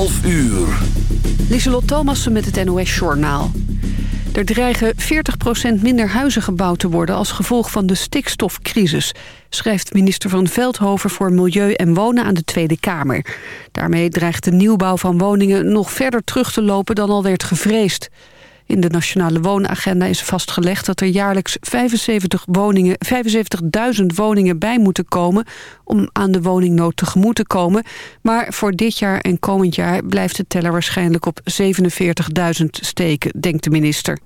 12 uur. Lieselot Thomassen met het NOS-journaal. Er dreigen 40% minder huizen gebouwd te worden... als gevolg van de stikstofcrisis... schrijft minister van Veldhoven voor Milieu en Wonen aan de Tweede Kamer. Daarmee dreigt de nieuwbouw van woningen nog verder terug te lopen... dan al werd gevreesd. In de Nationale Woonagenda is vastgelegd dat er jaarlijks 75 woningen, 75.000 woningen bij moeten komen om aan de woningnood tegemoet te komen. Maar voor dit jaar en komend jaar blijft de teller waarschijnlijk op 47.000 steken, denkt de minister.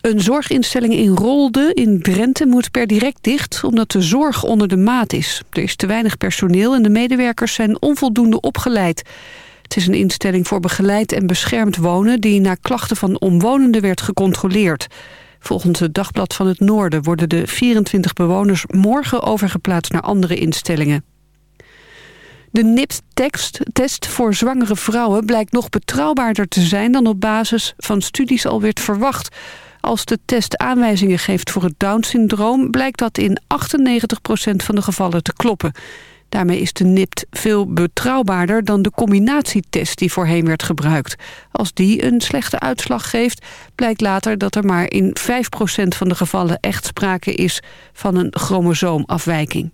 Een zorginstelling in Rolde in Drenthe moet per direct dicht... omdat de zorg onder de maat is. Er is te weinig personeel en de medewerkers zijn onvoldoende opgeleid. Het is een instelling voor begeleid en beschermd wonen... die na klachten van omwonenden werd gecontroleerd. Volgens het Dagblad van het Noorden worden de 24 bewoners morgen overgeplaatst naar andere instellingen. De NIPT-test voor zwangere vrouwen blijkt nog betrouwbaarder te zijn... dan op basis van studies al werd verwacht. Als de test aanwijzingen geeft voor het Down-syndroom... blijkt dat in 98% van de gevallen te kloppen. Daarmee is de NIPT veel betrouwbaarder dan de combinatietest die voorheen werd gebruikt. Als die een slechte uitslag geeft, blijkt later dat er maar in 5% van de gevallen echt sprake is van een chromosoomafwijking.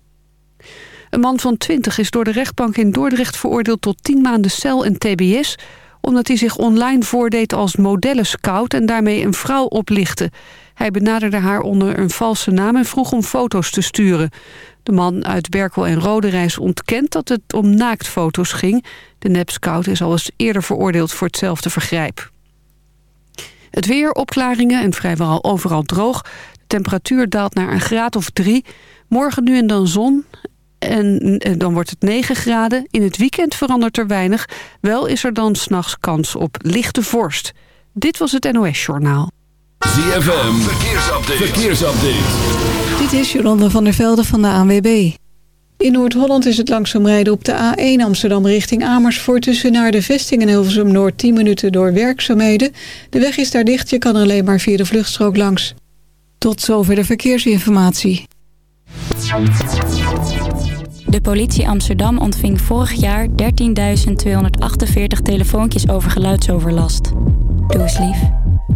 Een man van 20 is door de rechtbank in Dordrecht veroordeeld tot 10 maanden cel en tbs omdat hij zich online voordeed als modellenscout en daarmee een vrouw oplichtte. Hij benaderde haar onder een valse naam en vroeg om foto's te sturen. De man uit Berkel en Roderijs ontkent dat het om naaktfoto's ging. De nepscout is al eens eerder veroordeeld voor hetzelfde vergrijp. Het weer, opklaringen en vrijwel overal droog. De temperatuur daalt naar een graad of drie. Morgen nu en dan zon en dan wordt het 9 graden. In het weekend verandert er weinig. Wel is er dan s'nachts kans op lichte vorst. Dit was het NOS Journaal. ZFM, verkeersupdate. verkeersupdate. Dit is Jolanda van der Velde van de ANWB. In Noord-Holland is het langzaam rijden op de A1 Amsterdam richting Amersfoort... tussen naar de vesting en Hilversum Noord 10 minuten door werkzaamheden. De weg is daar dicht, je kan er alleen maar via de vluchtstrook langs. Tot zover de verkeersinformatie. De politie Amsterdam ontving vorig jaar 13.248 telefoontjes over geluidsoverlast. Doe eens lief.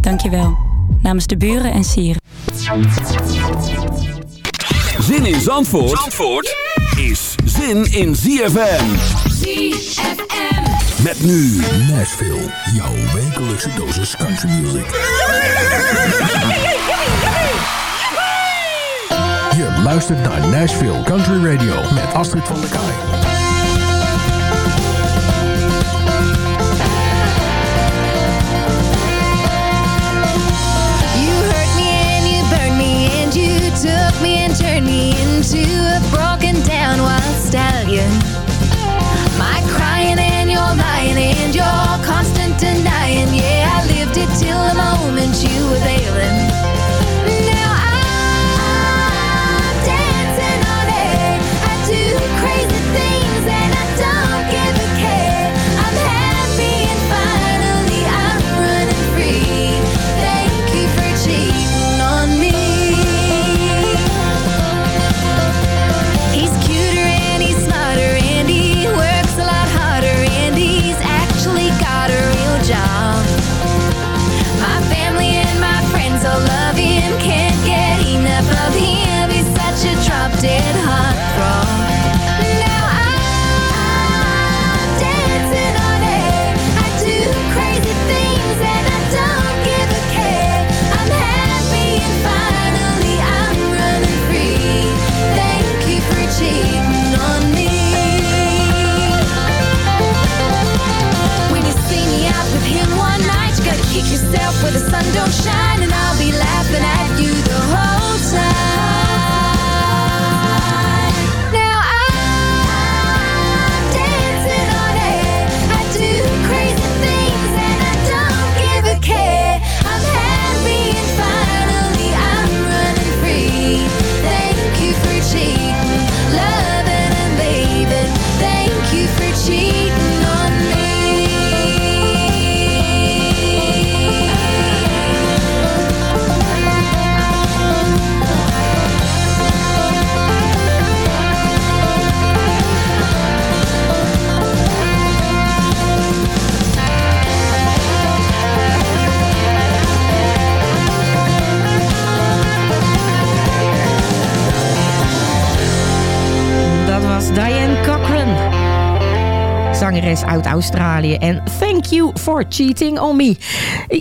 Dankjewel. Namens de buren en sieren. Zin in Zandvoort, Zandvoort is zin in ZFM. ZFM. Met nu Nashville, jouw wekelijkse dosis country music. Je luistert naar Nashville Country Radio met Astrid van der Kaai. Me me into a broken down wild stallion. My crying and your lying and your constant denying. Yeah, I lived it till the moment you were bailing. Australië. En thank you for cheating on me.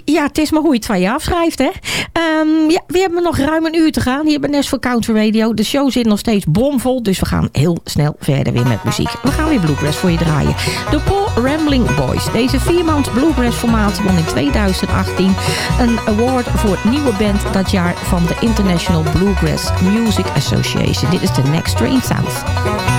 Ja, het is maar hoe je het van je afschrijft, hè. Ehm, ja, we hebben nog ruim een uur te gaan hier bij Nashville Country Radio. De show zit nog steeds bomvol, dus we gaan heel snel verder weer met muziek. We gaan weer Bluegrass voor je draaien. De Paul Rambling Boys. Deze viermans Bluegrass formatie won in 2018 een award voor nieuwe band dat jaar van de International Bluegrass Music Association. Dit is de Next Train South.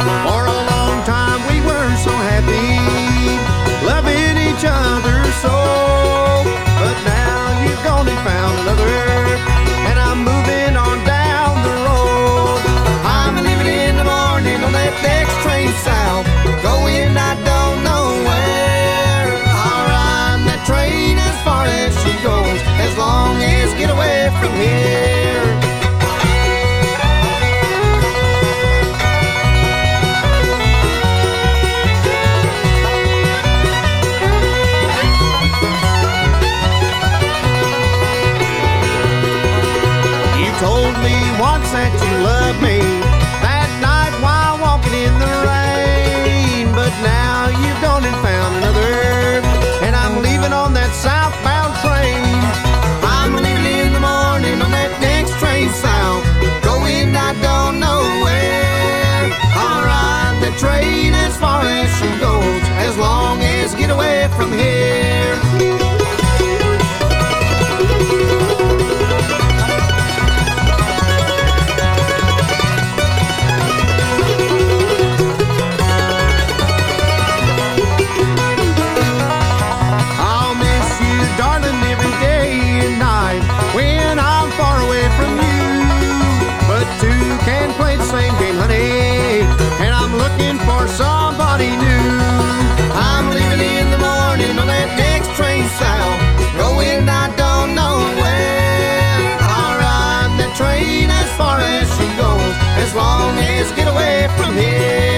As far as she goes, as long as get away from here. As get away from here.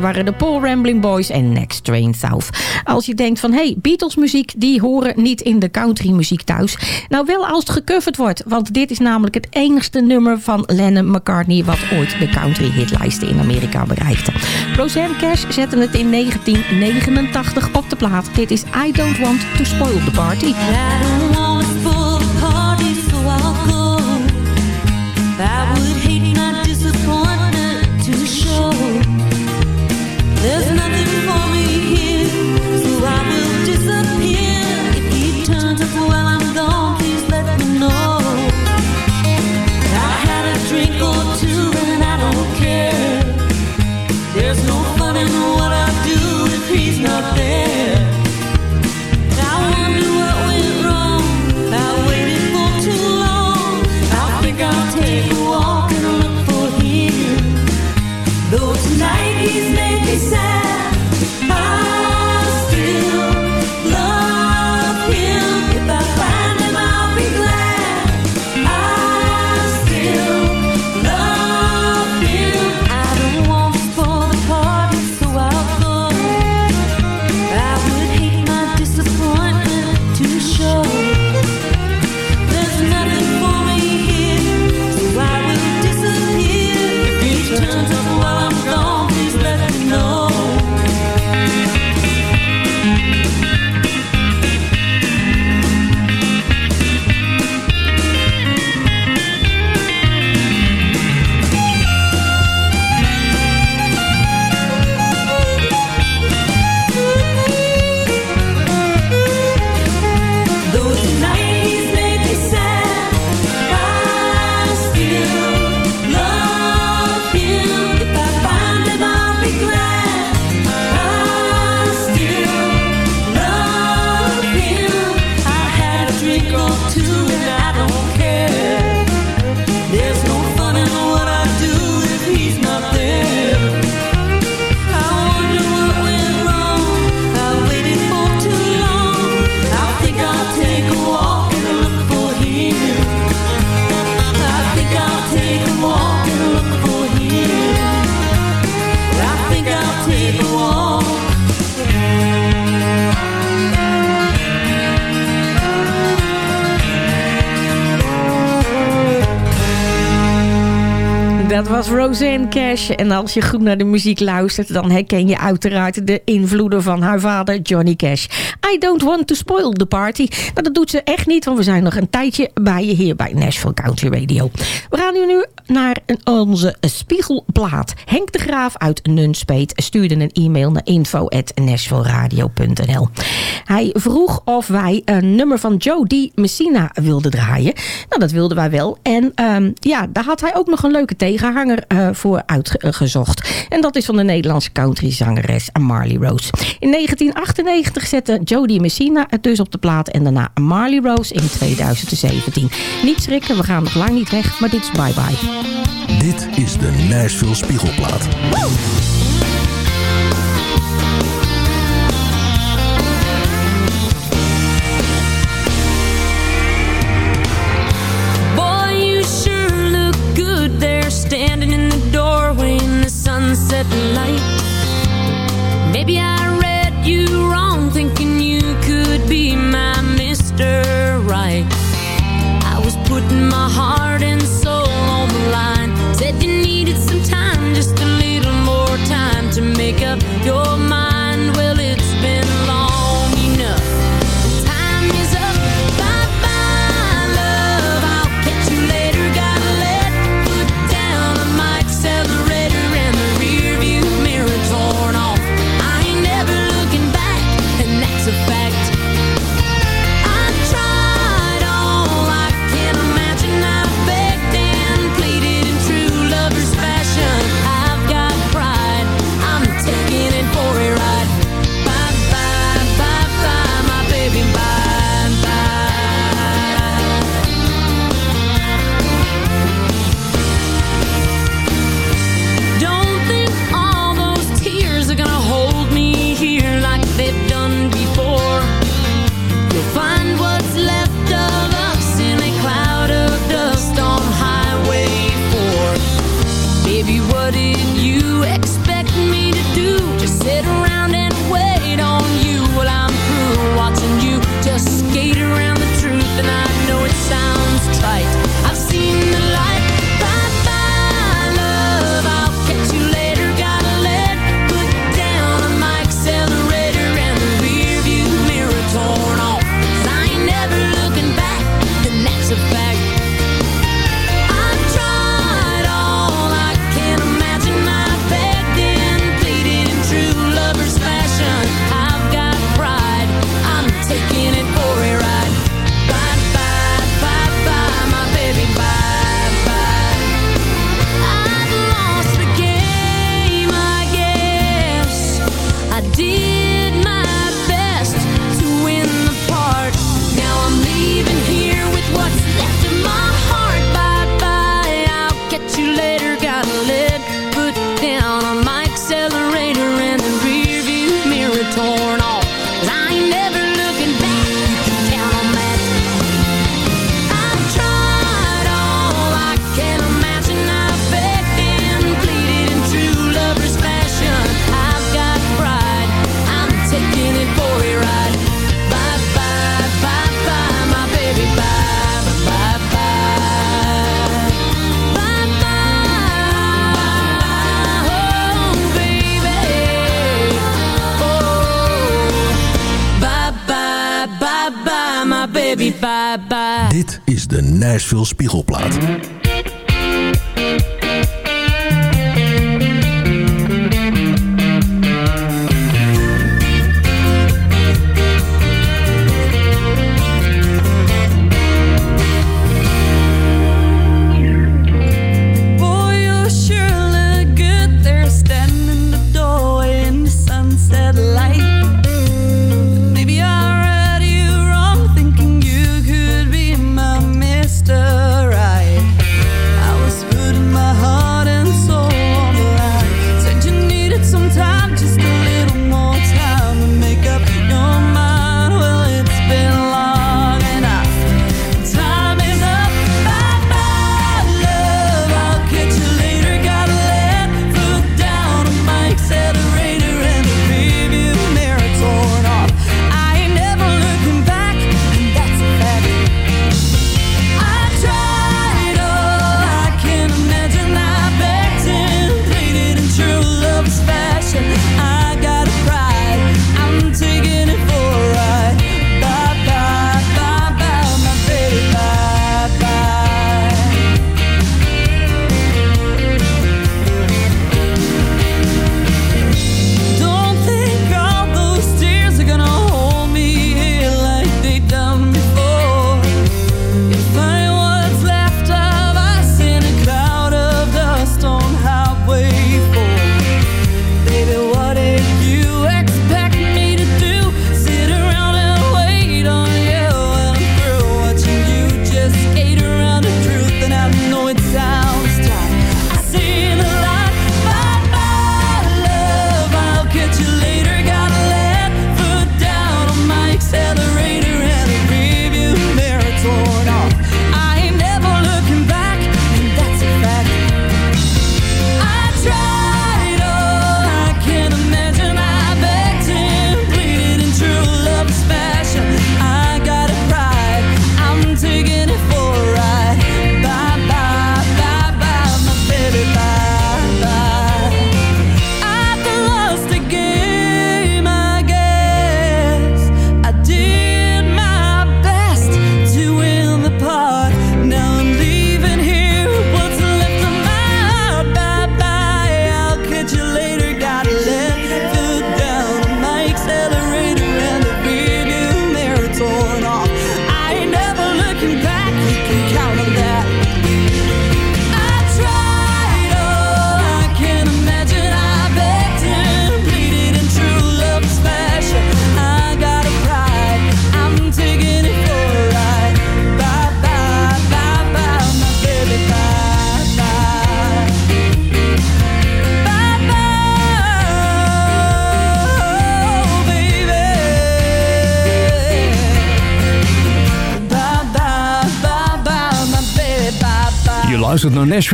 Waren de Paul Rambling Boys en Next Train South. Als je denkt van, hey, Beatles muziek, die horen niet in de country muziek thuis. Nou, wel als het gecoverd wordt, want dit is namelijk het enigste nummer van Lennon McCartney wat ooit de country hitlijsten in Amerika bereikte. Roseanne Cash zette het in 1989 op de plaat. Dit is I Don't Want to Spoil the Party. I don't wanna Rosé Cash. En als je goed naar de muziek luistert, dan herken je uiteraard de invloeden van haar vader Johnny Cash. I don't want to spoil the party. maar dat doet ze echt niet, want we zijn nog een tijdje bij je hier bij Nashville Country Radio. We gaan nu naar onze spiegelplaat. Henk de Graaf uit Nunspeet stuurde een e-mail naar info.nashvilleradio.nl Hij vroeg of wij een nummer van Joe Di Messina wilden draaien. Nou, dat wilden wij wel. En ehm, ja, daar had hij ook nog een leuke tegenhanger uh, voor uitgezocht. En dat is van de Nederlandse countryzangeres Marley Rose. In 1998 zette Jodie Messina het dus op de plaat en daarna Marley Rose in 2017. Niet schrikken, we gaan nog lang niet weg, maar dit is bye bye. Dit is de Nashville Spiegelplaat. You're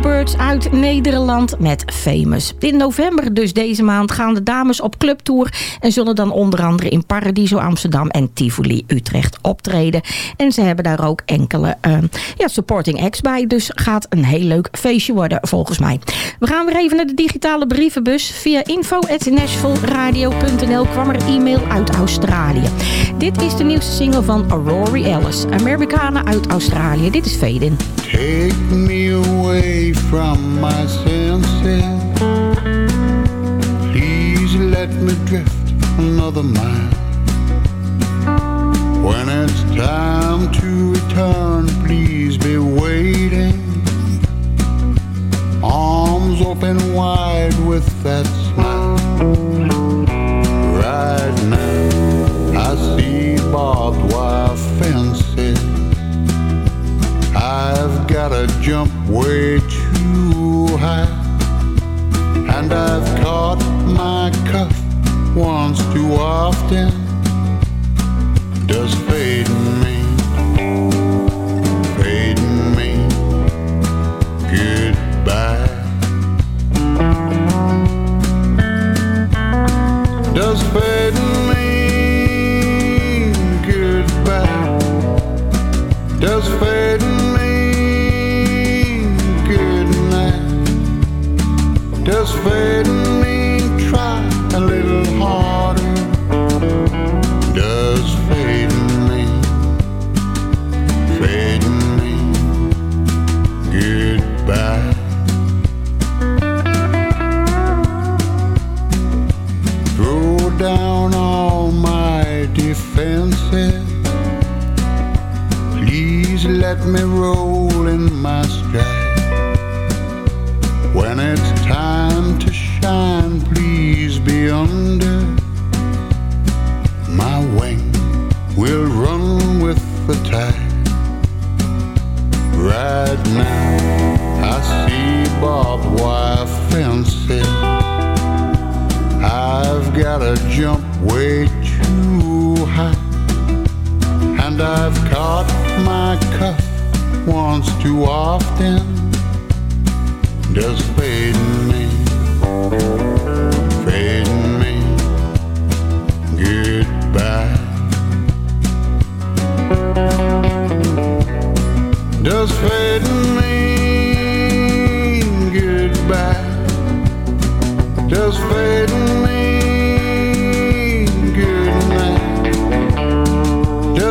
Birds uit Nederland met Famous. In november, dus deze maand, gaan de dames op clubtour... en zullen dan onder andere in Paradiso Amsterdam en Tivoli Utrecht optreden. En ze hebben daar ook enkele ehm, ja, supporting acts bij. Dus gaat een heel leuk feestje worden, volgens mij. We gaan weer even naar de digitale brievenbus. Via info.nashvilleradio.nl kwam er e-mail uit Australië. Dit is de nieuwste single van Rory Ellis, Amerikanen uit Australië. Dit is Faden. Take me away from my senses. Please let me drift another mile. When it's time to return, please be waiting. Arms open wide with that smile. Right now, I see barbed wire fences I've gotta jump way too high. And I've caught my cuff once too often.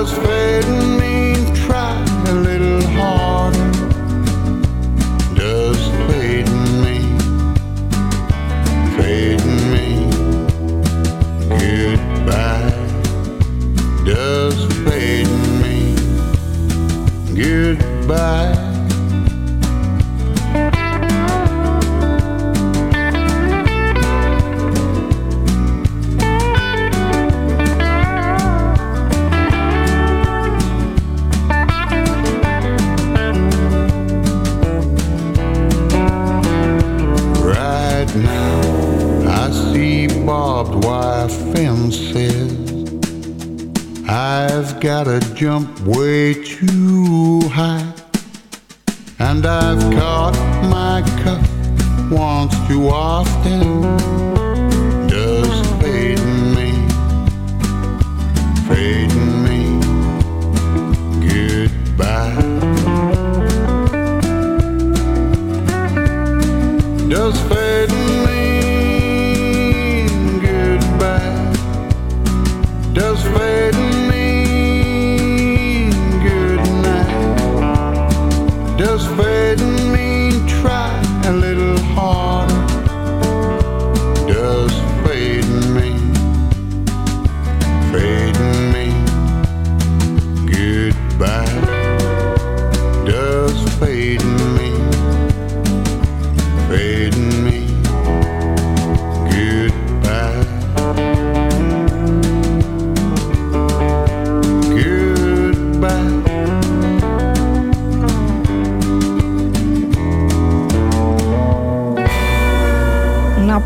those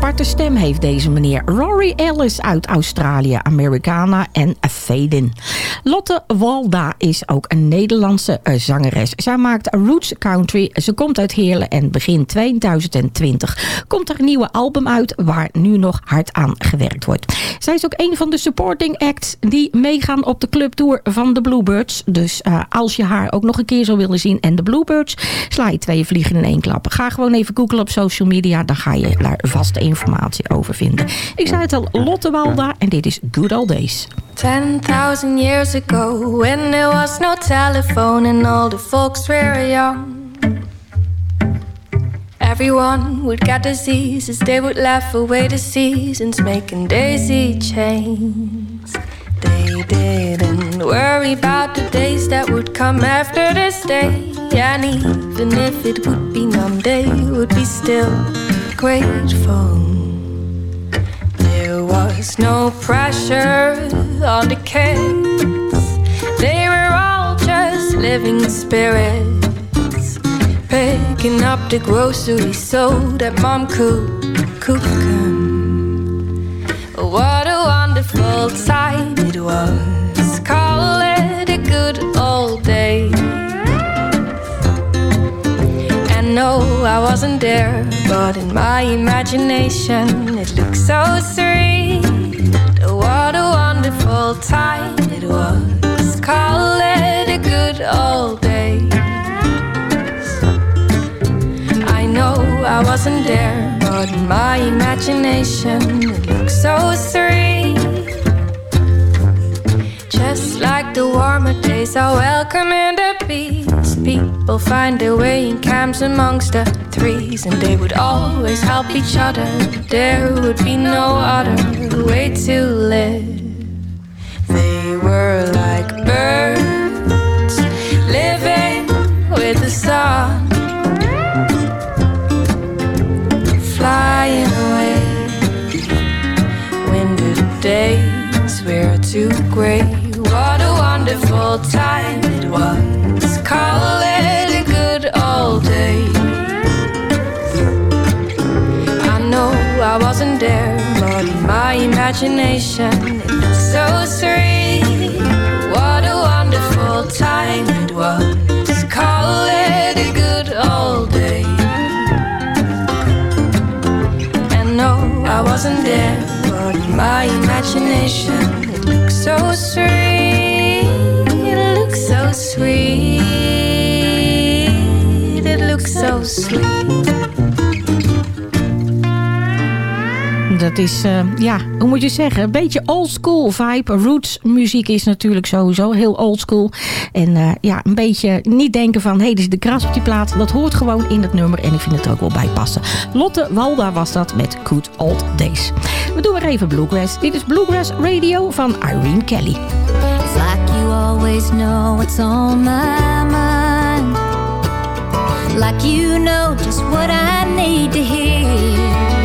aparte stem heeft deze meneer. Rory Ellis uit Australië, Americana en Faden. Lotte Walda is ook een Nederlandse eh, zangeres. Zij maakt roots country. Ze komt uit Heerlen en begin 2020 komt er een nieuwe album uit waar nu nog hard aan gewerkt wordt. Zij is ook een van de supporting acts die meegaan op de clubtour van de Bluebirds. Dus eh, als je haar ook nog een keer zou willen zien en de Bluebirds, sla je twee vliegen in één klap. Ga gewoon even googlen op social media, dan ga je daar vaste informatie over vinden. Ik zei het al, Lotte Walda en dit is Good Old Days. 10,000 years ago, when there was no telephone and all the folks were young. Everyone would get diseases, they would laugh away the seasons, making daisy chains. They didn't worry about the days that would come after this day. And even if it would be numb, they would be still grateful. There was no pressure on the kids. They were all just living spirits, picking up the groceries so that mom could cook 'em. What a wonderful time it was. No, I wasn't there, but in my imagination it looks so sweet. What a wonderful time it was. Call it a good old day. I know I wasn't there, but in my imagination it looks so sweet. Just like the warmer days are welcome in the peace. People find their way in camps amongst the threes, and they would always help each other. There would be no other way to live. They were like birds living with the sun, flying away when the days were too gray. Wonderful time it was. Call it a good old day. I know I wasn't there, but in my imagination it was so sweet. What a wonderful time it was. Call it a good old day. And no, I wasn't there, but in my imagination it looks so sweet. Sweet. It looks so sweet. Dat is, eh, ja, hoe moet je zeggen? Een beetje old school vibe. Roots muziek is natuurlijk sowieso heel old school. En eh, ja, een beetje niet denken van... hé, hey, er zit de kras op die plaat. Dat hoort gewoon in het nummer. En ik vind het er ook wel bij passen. Lotte Walda was dat met Good Old Days. We doen weer even Bluegrass. Dit is Bluegrass Radio van Irene Kelly. Always know what's on my mind. Like you know just what I need to hear.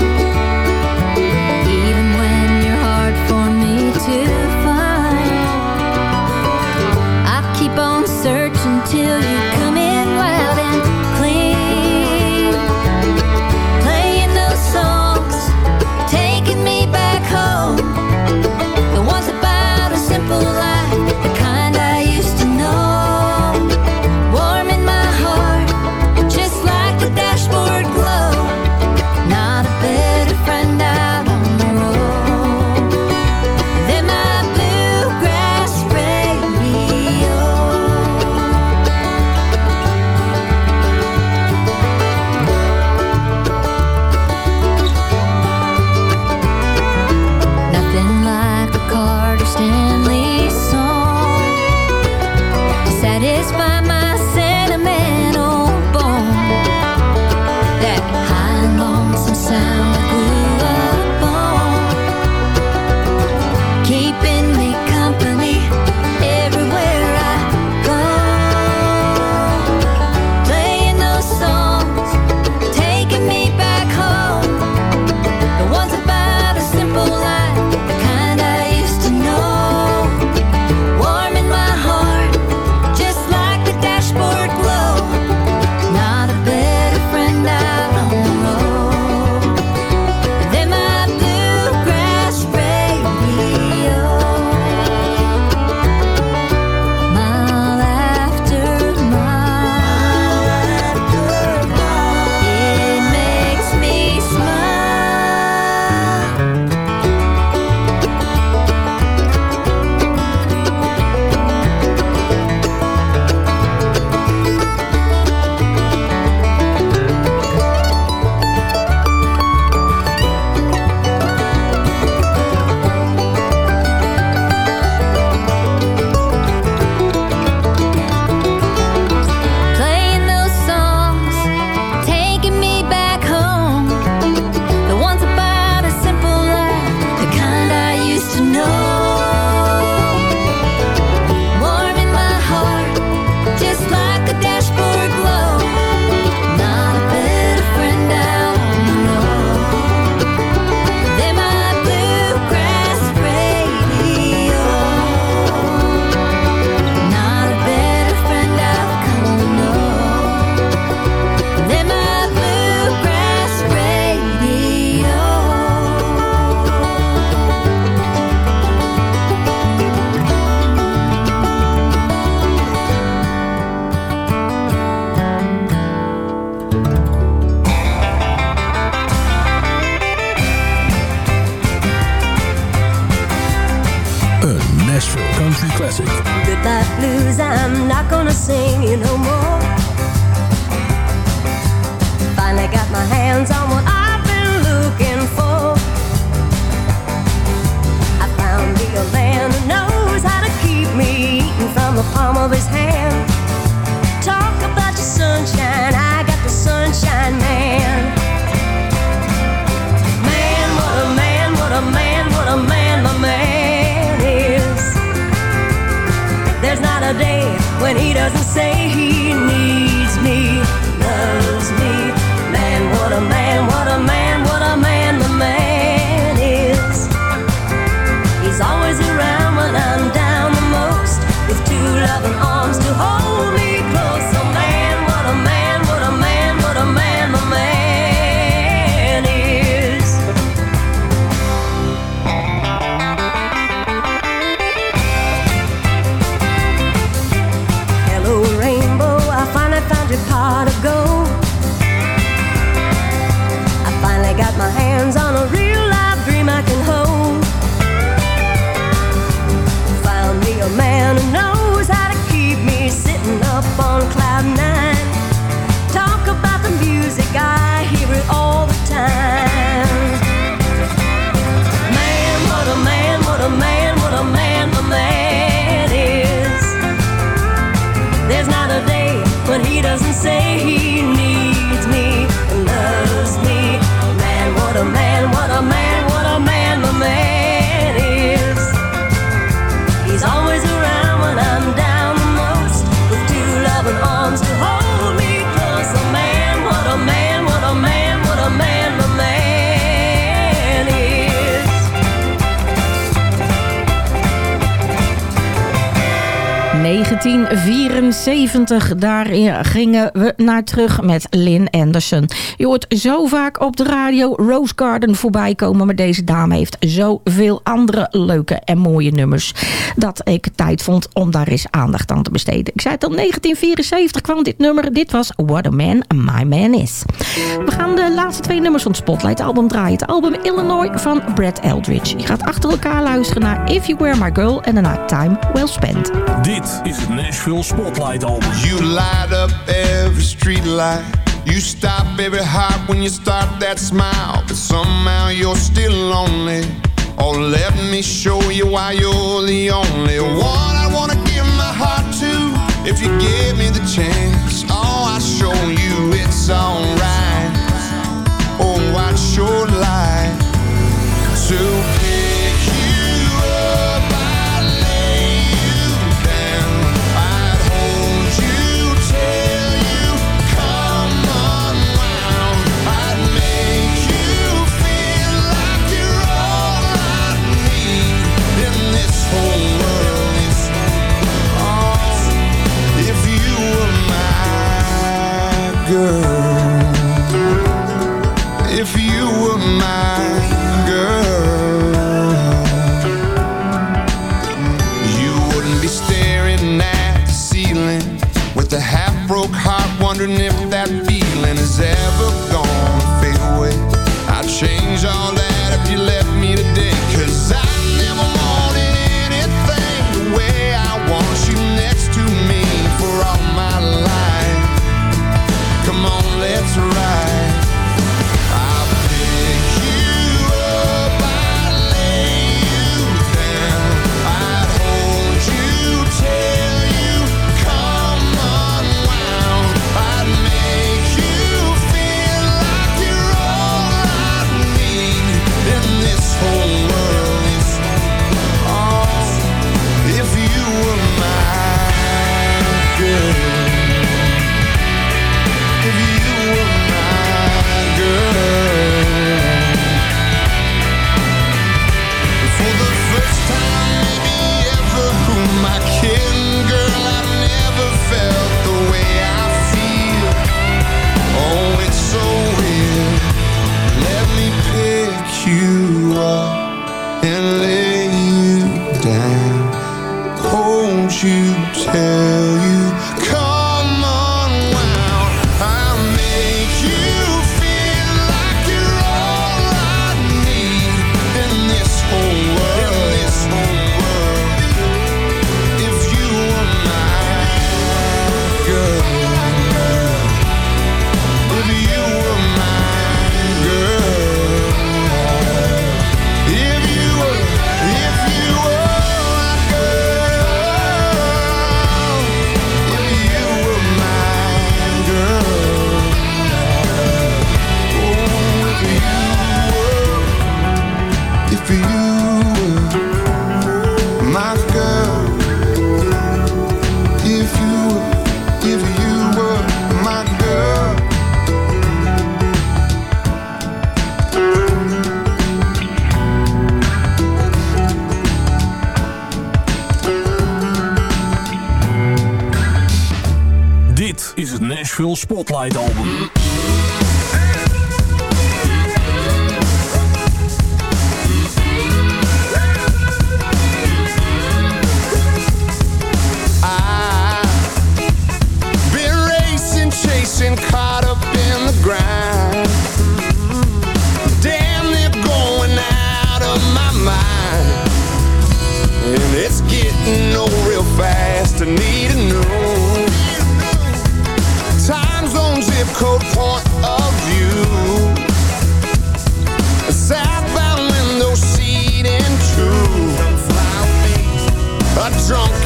Daarin Daar gingen we naar terug met Lynn Anderson. Je hoort zo vaak op de radio Rose Garden voorbij komen. Maar deze dame heeft zoveel andere leuke en mooie nummers. Dat ik tijd vond om daar eens aandacht aan te besteden. Ik zei het al, 1974 kwam dit nummer. Dit was What a Man My Man Is. We gaan de laatste twee nummers van het Spotlight album draaien. Het album Illinois van Brad Eldridge. Je gaat achter elkaar luisteren naar If You Were My Girl en daarna Time Well Spent. Dit is het Nashville Spotlight album. You light up every street light. You stop every heart when you start that smile. But somehow you're still lonely. Oh, let me show you why you're the only one I wanna give my heart to. If you give me the chance.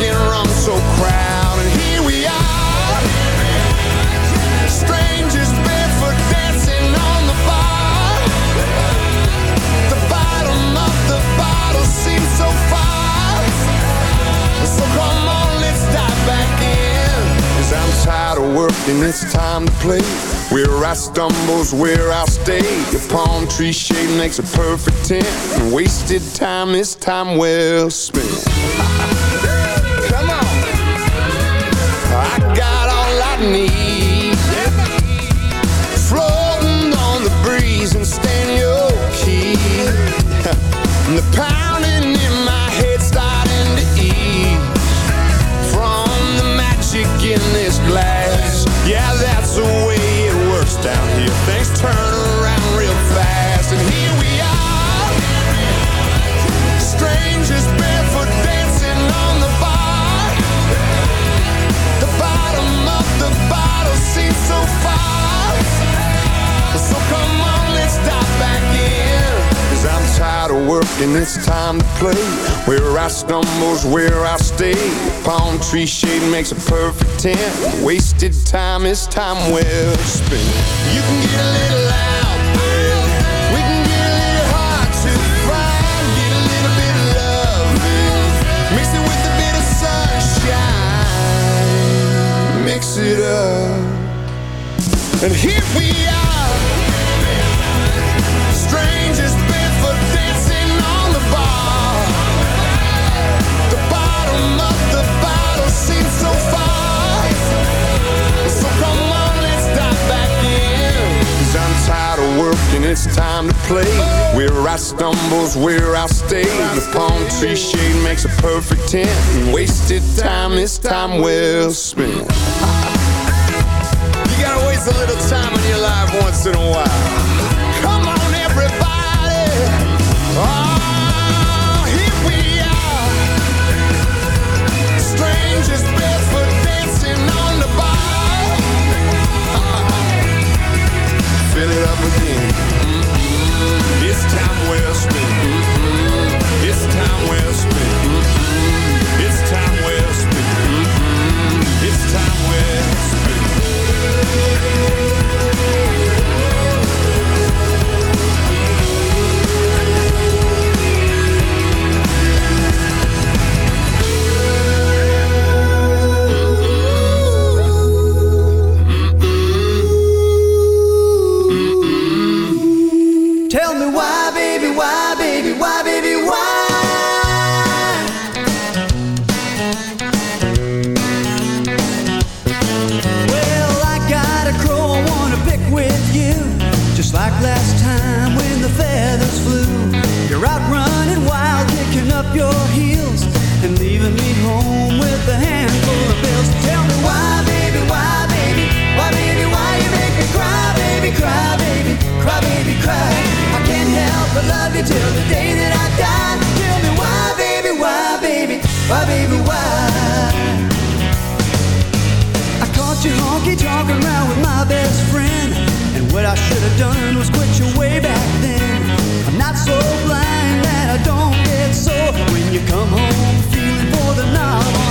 Drunken rum so crowded. Here we are. Strangers barefoot dancing on the bar. The bottom of the bottle seems so far. So come on, let's dive back in. Cause I'm tired of working, it's time to play. Where I stumbles, where I stay. Your palm tree shade makes a perfect tent. And wasted time is time well spent. floating on the power work and it's time to play. Where I stumble's where I stay. Palm tree shade makes a perfect tent. Wasted time is time well spent. You can get a little loud. Mix it up. And here we are. Working, it's time to play. Where I stumbles, where I stay. The palm tree shade makes a perfect tent. And wasted time is time well spent. You gotta waste a little time in your life once in a while. Come on, everybody. Oh, I'm well love you till the day that I die. Tell me why, baby, why, baby, why, baby, why? I caught you honky talking around with my best friend. And what I should have done was quit you way back then. I'm not so blind that I don't get sore when you come home feeling for the knob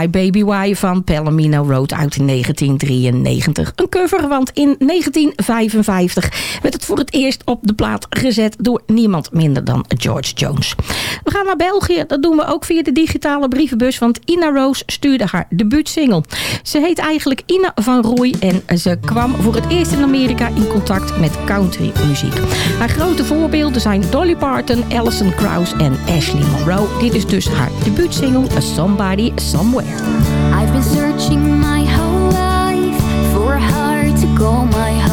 Why Baby Why van Palomino Road uit 1993. Een cover, want in 1955 werd het voor het eerst op de plaat gezet door niemand minder dan George Jones. We gaan naar België, dat doen we ook via de digitale brievenbus, want Ina Rose stuurde haar debuutsingle. Ze heet eigenlijk Ina van Rooij en ze kwam voor het eerst in Amerika in contact met country muziek. Haar grote voorbeelden zijn Dolly Parton, Alison Krauss en Ashley Monroe. Dit is dus haar debuutsingle Somebody Somewhere. I've been searching my whole life for a heart to call my home.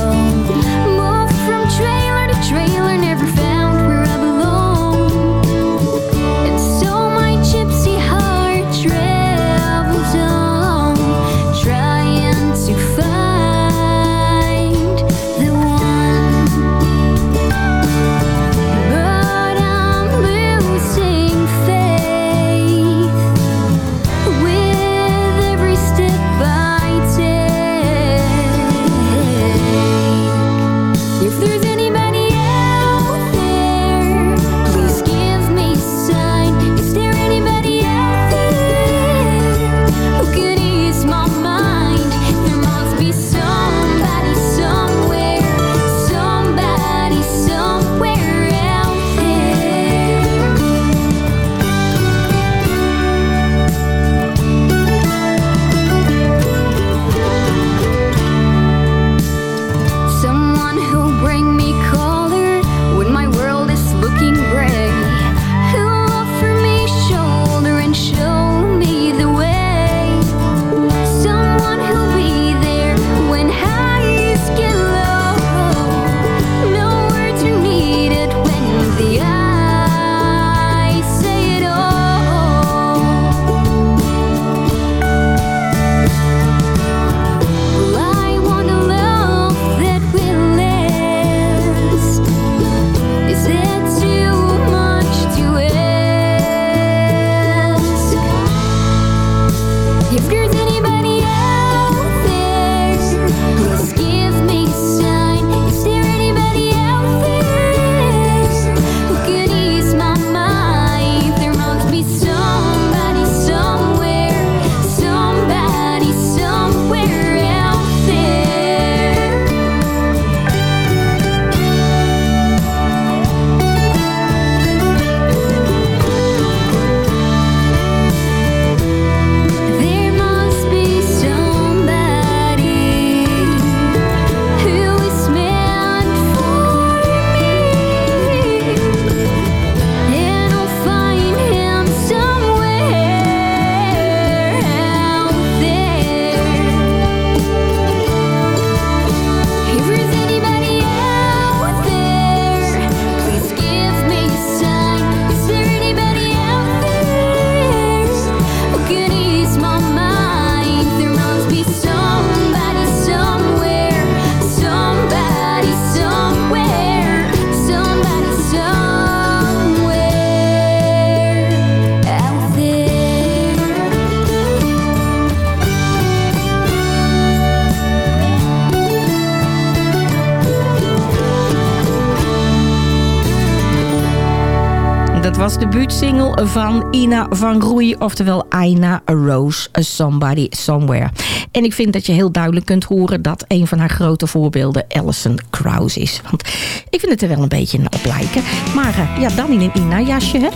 Van Ina van Roei, oftewel Aina Rose, Somebody Somewhere. En ik vind dat je heel duidelijk kunt horen dat een van haar grote voorbeelden Alison Krauss is. Want ik vind het er wel een beetje op lijken. Maar eh, ja, dan in een Ina-jasje, hè.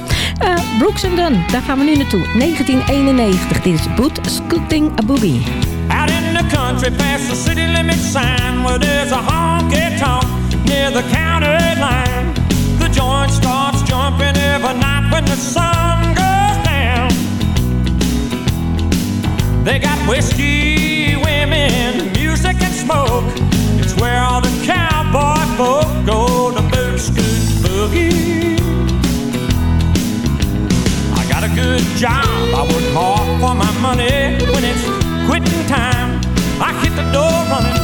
Eh, Brooks and Dunn, daar gaan we nu naartoe. 1991, dit is Boot Scooting a. Out in the country past the city limit sign where there's a honky tonk near the county line. Joint starts jumping every night when the sun goes down. They got whiskey, women, music, and smoke. It's where all the cowboy folk go to boot scoot boogie. I got a good job. I work hard for my money. When it's quitting time, I hit the door running.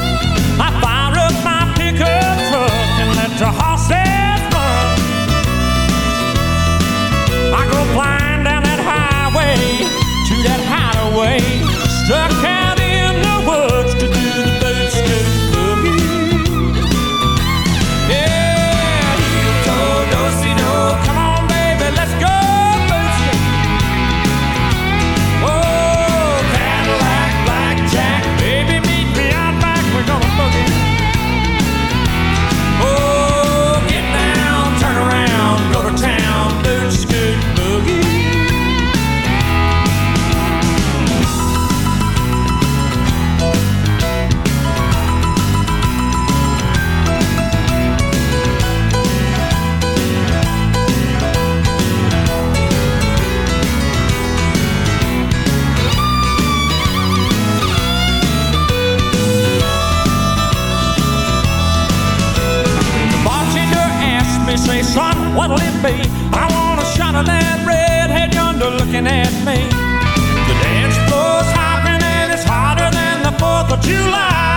Looking at me. The dance floor's hopping and it's hotter than the 4th of July.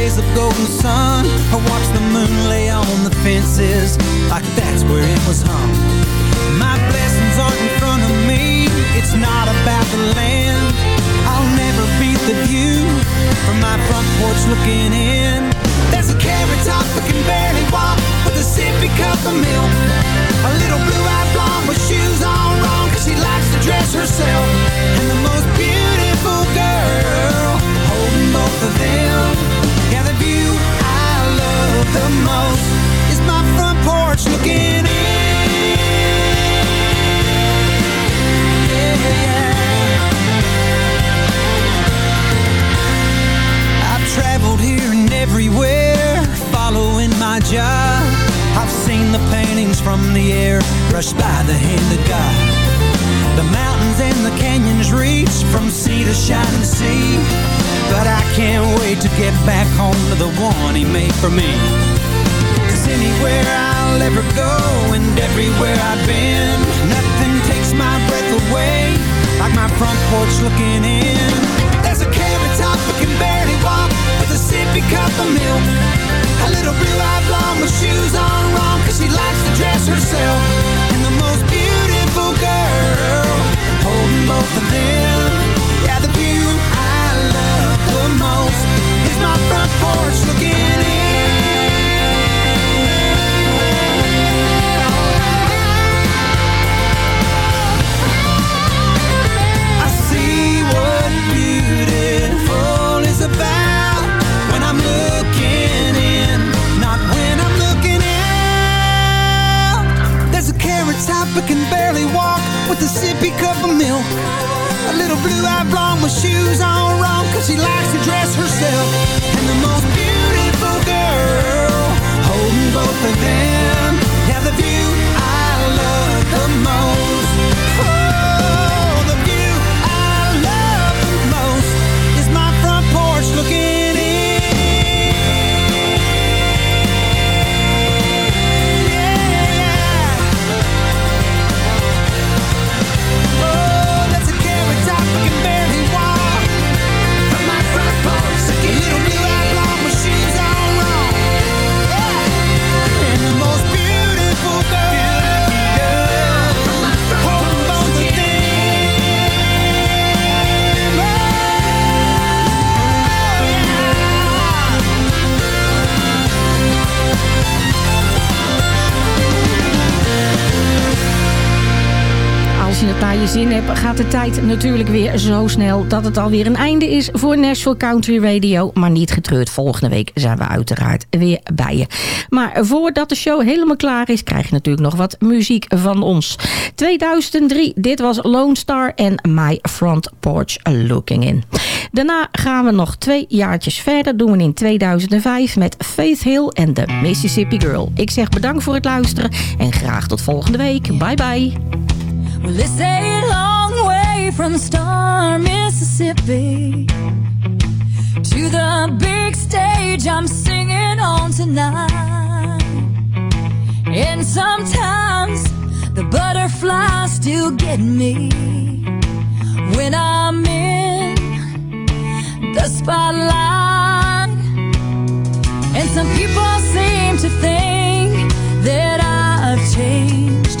Rays of golden sun, I watch the moon lay on the fences like that's where it was hung. My blessings aren't in front of me. It's not about the land. I'll never beat the view from my front porch looking in. There's a carrot top that can barely walk with a sippy cup of milk. A little blue-eyed blonde with shoes on wrong 'cause she likes to dress herself. And the most beautiful girl holding both of them. The most is my front porch looking in. I've traveled here and everywhere, following my job. I've seen the paintings from the air, brushed by the hand of God. The mountains and the canyons reach from sea to shining sea. But I can't wait to get back home to the one he made for me. Cause anywhere I'll ever go and everywhere I've been, nothing takes my breath away like my front porch looking in. There's a carrot top that can barely walk with a sippy cup of milk. A little blue-eyed blonde with shoes on wrong cause she likes to dress herself. And the most beautiful girl holding both of them. Yeah, the view I most is my front porch looking in. I see what beautiful is about when I'm looking in, not when I'm looking out. There's a carrot top that can barely walk with a sippy cup of milk. A little blue-eyed blonde with shoes on wrong, cause she likes to dress herself. And the most beautiful girl, holding both of them. Yeah, the view I love the most. Naar je zin hebt, gaat de tijd natuurlijk weer zo snel... dat het alweer een einde is voor Nashville Country Radio. Maar niet getreurd, volgende week zijn we uiteraard weer bij je. Maar voordat de show helemaal klaar is... krijg je natuurlijk nog wat muziek van ons. 2003, dit was Lone Star en My Front Porch Looking In. Daarna gaan we nog twee jaartjes verder. Doen we in 2005 met Faith Hill en The Mississippi Girl. Ik zeg bedankt voor het luisteren en graag tot volgende week. Bye bye. Well, it's a long way from Star, Mississippi to the big stage I'm singing on tonight. And sometimes the butterflies still get me when I'm in the spotlight. And some people seem to think that I've changed,